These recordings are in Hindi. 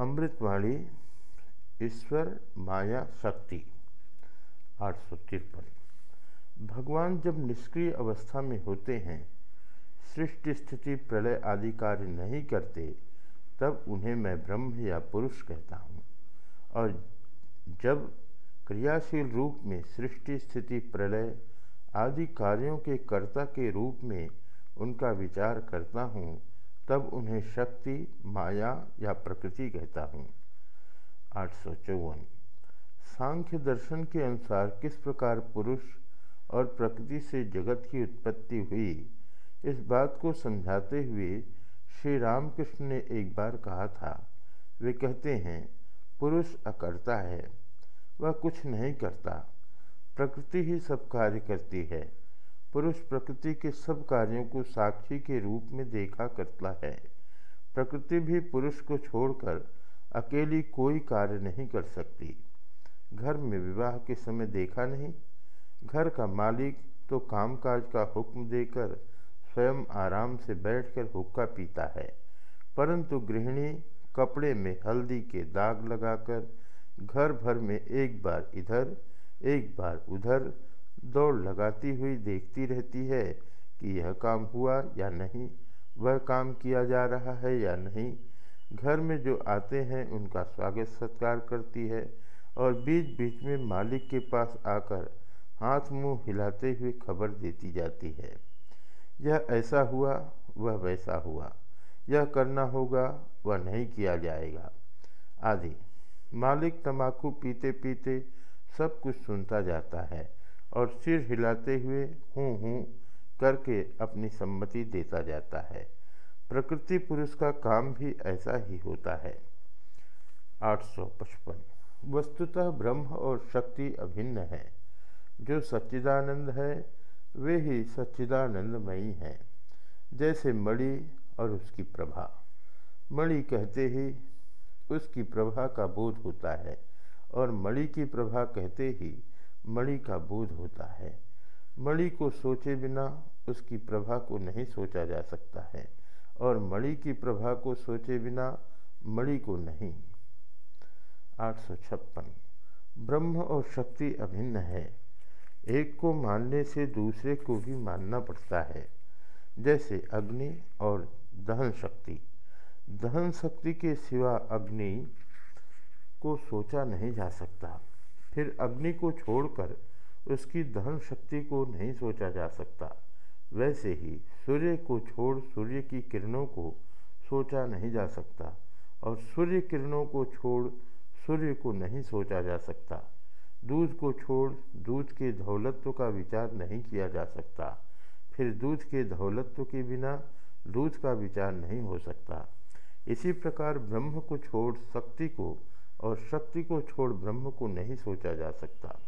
अमृतवाणी, ईश्वर, माया, शक्ति, आठ सौ तिरपन। भगवान जब निष्क्रिय अवस्था में होते हैं, सृष्टि, स्थिति, प्रलय आदि कार्य नहीं करते, तब उन्हें मैं ब्रह्म या पुरुष कहता हूँ। और जब क्रियाशील रूप में सृष्टि, स्थिति, प्रलय आदि कार्यों के कर्ता के रूप में उनका विचार करता हूँ तब उन्हें शक्ति, माया या प्रकृति कहता हूँ। आठ सौ चौवन। सांख्य दर्शन के अनुसार किस प्रकार पुरुष और प्रकृति से जगत की उत्पत्ति हुई, इस बात को समझाते हुए श्री रामकृष्ण ने एक बार कहा था। वे कहते हैं, पुरुष अकर्ता है, वह कुछ नहीं करता, प्रकृति ही सब कार्य करती है। पुरुष प्रकृति के सब कार्यों को साक्षी के रूप में देखा करता है। प्रकृति भी पुरुष को छोड़कर अकेली कोई कार्य नहीं कर सकती। घर में विवाह के समय देखा नहीं। घर का मालिक तो कामकाज का हुक्म देकर स्वयं आराम से बैठकर हुक्का पीता है। परंतु गृहिणी कपड़े में हल्दी के दाग लगाकर घर भर में एक बार इधर, एक बार उधर दौड़ लगाती हुई देखती रहती है कि यह काम हुआ या नहीं, वह काम किया जा रहा है या नहीं। घर में जो आते हैं, उनका स्वागत सत्कार करती है और बीच बीच में मालिक के पास आकर हाथ मुँह हिलाते हुए खबर देती जाती है। यह ऐसा हुआ, वह वैसा हुआ। यह करना होगा, वह नहीं किया जाएगा। आदि। मालिक तंबाकू पीते पीते सब कुछ सुनता जाता है। और सिर हिलाते हुए हूँ हूँ करके अपनी सम्मति देता जाता है। प्रकृति पुरुष का काम भी ऐसा ही होता है। आठ सौ पचपन। वस्तुतः ब्रह्म और शक्ति अभिन्न है। जो सच्चिदानंद है, वे ही सच्चिदानंदमयी हैं, जैसे मणि और उसकी प्रभा। मणि कहते ही उसकी प्रभा का बोध होता है और मणि की प्रभा कहते ही मणि का बोध होता है। मणि को सोचे बिना उसकी प्रभा को नहीं सोचा जा सकता है और मणि की प्रभा को सोचे बिना मणि को नहीं। आठ सौ छप्पन। ब्रह्म और शक्ति अभिन्न है। एक को मानने से दूसरे को भी मानना पड़ता है। जैसे अग्नि और दहन शक्ति। दहन शक्ति के सिवा अग्नि को सोचा नहीं जा सकता। फिर अग्नि को छोड़कर उसकी दहन शक्ति को नहीं सोचा जा सकता। वैसे ही सूर्य को छोड़ सूर्य की किरणों को सोचा नहीं जा सकता और सूर्य किरणों को छोड़ सूर्य को नहीं सोचा जा सकता। दूध को छोड़ दूध के धौलत्व का विचार नहीं किया जा सकता। फिर दूध के धौलत्व के बिना दूध का विचार नहीं हो सकता। इसी प्रकार ब्रह्म को छोड़ शक्ति को और शक्ति को छोड़ ब्रह्म को नहीं सोचा जा सकता।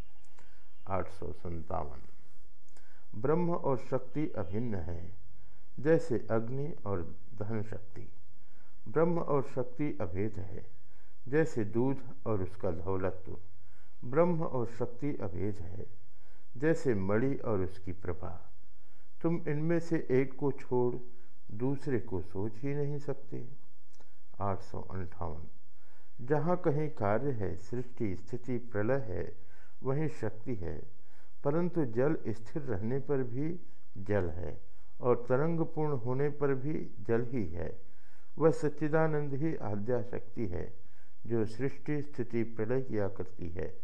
आठ सौ संतावन ब्रह्म और शक्ति अभिन्न है, जैसे अग्नि और धन शक्ति ब्रह्म और शक्ति अभेद है, जैसे दूध और उसका धौलत्व। ब्रह्म और शक्ति अभेद है, जैसे मणि और उसकी प्रभा। तुम इनमें से एक को छोड़ दूसरे को सोच ही नहीं सकते। आठ सौ अंठावन। जहाँ कहीं कार्य है, सृष्टि स्थिति प्रलय है, वहीं शक्ति है। परंतु जल स्थिर रहने पर भी जल है और तरंगपूर्ण होने पर भी जल ही है। वह सच्चिदानंद ही आद्या शक्ति है, जो सृष्टि स्थिति प्रलय किया करती है।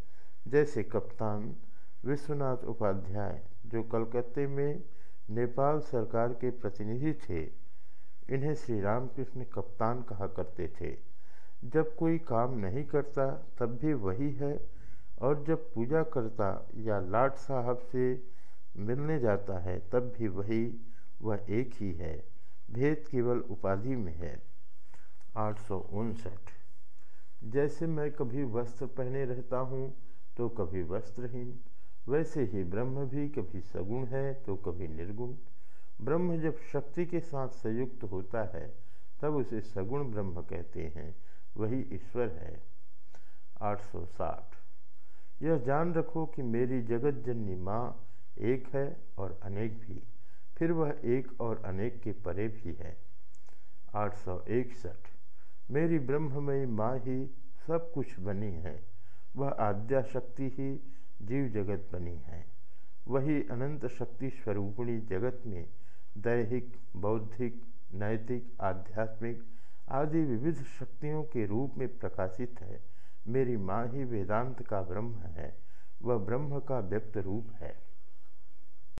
जैसे कप्तान विश्वनाथ उपाध्याय, जो कलकत्ते में नेपाल सरकार के प्रतिनिधि थे, इन्हें श्री रामकृष्ण कप्तान कहा करते थे। जब कोई काम नहीं करता, तब भी वही है। और जब पूजा करता या लाट साहब से मिलने जाता है, तब भी वही, वह एक ही है। भेद केवल उपाधि में है। आठ सौ उनसठ। जैसे मैं कभी वस्त्र पहने रहता हूँ तो कभी वस्त्रहीन वैसे ही ब्रह्म भी कभी सगुण है तो कभी निर्गुण। ब्रह्म जब शक्ति के साथ संयुक्त होता है, तब उसे सगुण ब्रह्म कहते हैं। वही ईश्वर है। 860 यह जान रखो कि मेरी जगत जननी माँ एक है और अनेक भी। फिर वह एक और अनेक के परे भी है। आठ सौ इकसठ। मेरी ब्रह्ममयी माँ ही सब कुछ बनी है। वह आद्या शक्ति ही जीव जगत बनी है। वही अनंत शक्ति स्वरूपिणी जगत में दैहिक, बौद्धिक, नैतिक, आध्यात्मिक आदि विविध शक्तियों के रूप में प्रकाशित है। मेरी माँ ही वेदांत का ब्रह्म है, वह ब्रह्म का व्यक्त रूप है।